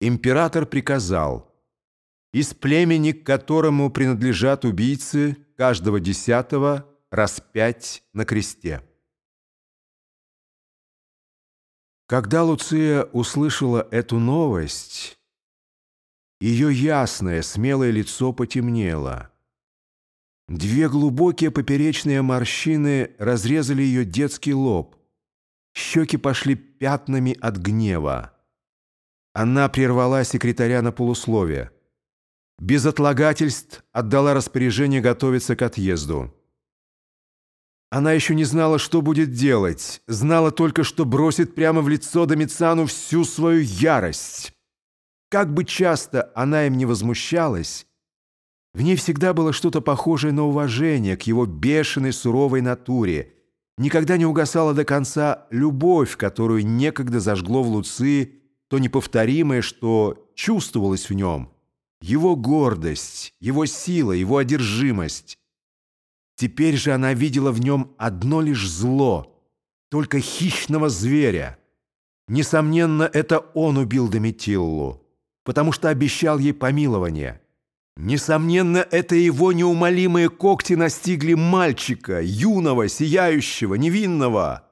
Император приказал из племени, к которому принадлежат убийцы, каждого десятого распять на кресте. Когда Луция услышала эту новость, ее ясное, смелое лицо потемнело. Две глубокие поперечные морщины разрезали ее детский лоб. Щеки пошли пятнами от гнева. Она прервала секретаря на полусловие. Без отлагательств отдала распоряжение готовиться к отъезду. Она еще не знала, что будет делать, знала только, что бросит прямо в лицо Домициану всю свою ярость. Как бы часто она им не возмущалась, в ней всегда было что-то похожее на уважение к его бешеной суровой натуре. Никогда не угасала до конца любовь, которую некогда зажгло в Луции то неповторимое, что чувствовалось в нем. Его гордость, его сила, его одержимость. Теперь же она видела в нем одно лишь зло, только хищного зверя. Несомненно, это он убил Дометиллу, потому что обещал ей помилование. Несомненно, это его неумолимые когти настигли мальчика, юного, сияющего, невинного.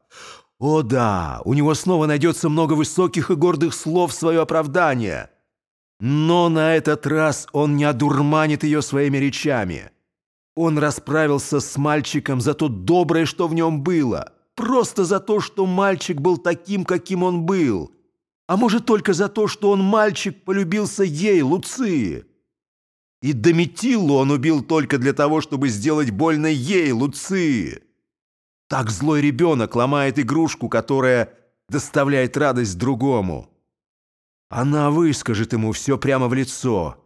О да, у него снова найдется много высоких и гордых слов в свое оправдание. Но на этот раз он не одурманит ее своими речами. Он расправился с мальчиком за то доброе, что в нем было. Просто за то, что мальчик был таким, каким он был. А может, только за то, что он, мальчик, полюбился ей, Луции. И Дометиллу он убил только для того, чтобы сделать больно ей, Луции. Так злой ребенок ломает игрушку, которая доставляет радость другому. Она выскажет ему все прямо в лицо.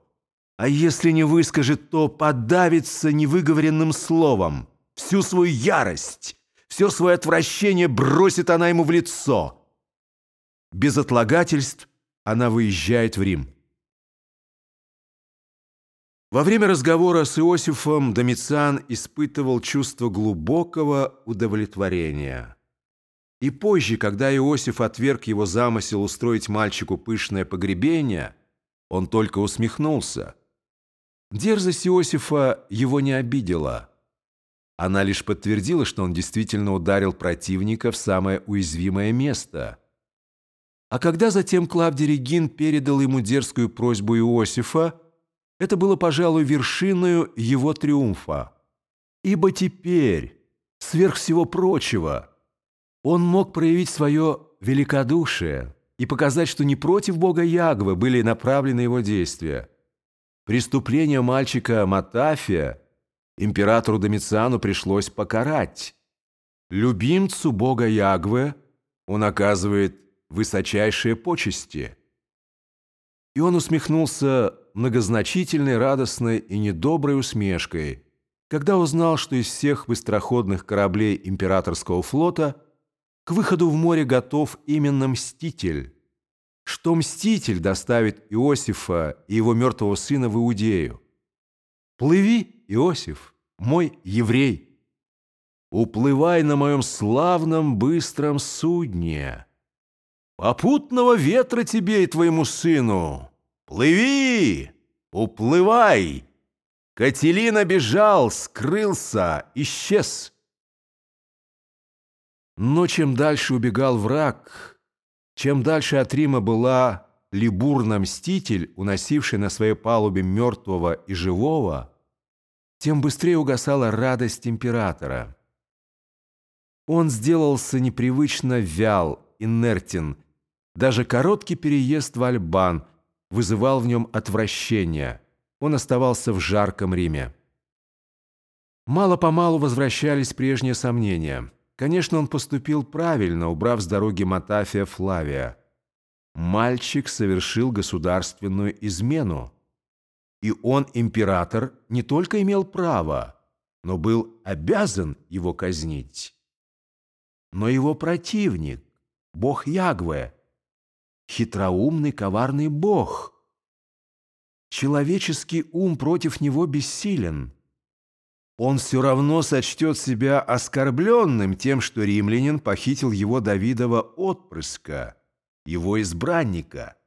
А если не выскажет, то подавится невыговоренным словом. Всю свою ярость, все свое отвращение бросит она ему в лицо. Без отлагательств она выезжает в Рим. Во время разговора с Иосифом Домициан испытывал чувство глубокого удовлетворения. И позже, когда Иосиф отверг его замысел устроить мальчику пышное погребение, он только усмехнулся. Дерзость Иосифа его не обидела. Она лишь подтвердила, что он действительно ударил противника в самое уязвимое место. А когда затем Клавдий Регин передал ему дерзкую просьбу Иосифа, это было, пожалуй, вершиною его триумфа. Ибо теперь, сверх всего прочего, он мог проявить свое великодушие и показать, что не против бога Ягвы были направлены его действия. Преступление мальчика Матафия императору Домициану пришлось покарать. Любимцу бога Ягвы он оказывает высочайшие почести. И он усмехнулся многозначительной, радостной и недоброй усмешкой, когда узнал, что из всех быстроходных кораблей императорского флота к выходу в море готов именно Мститель, что Мститель доставит Иосифа и его мертвого сына в Иудею. «Плыви, Иосиф, мой еврей! Уплывай на моем славном быстром судне! Попутного ветра тебе и твоему сыну!» «Плыви! Уплывай!» Кателина бежал, скрылся, исчез. Но чем дальше убегал враг, чем дальше от Рима была Либурна-мститель, уносивший на своей палубе мертвого и живого, тем быстрее угасала радость императора. Он сделался непривычно вял, инертен. Даже короткий переезд в Альбан – вызывал в нем отвращение. Он оставался в жарком Риме. Мало-помалу возвращались прежние сомнения. Конечно, он поступил правильно, убрав с дороги Матафия Флавия. Мальчик совершил государственную измену. И он, император, не только имел право, но был обязан его казнить. Но его противник, бог Ягве, хитроумный, коварный бог. Человеческий ум против него бессилен. Он все равно сочтет себя оскорбленным тем, что римлянин похитил его Давидова отпрыска, его избранника –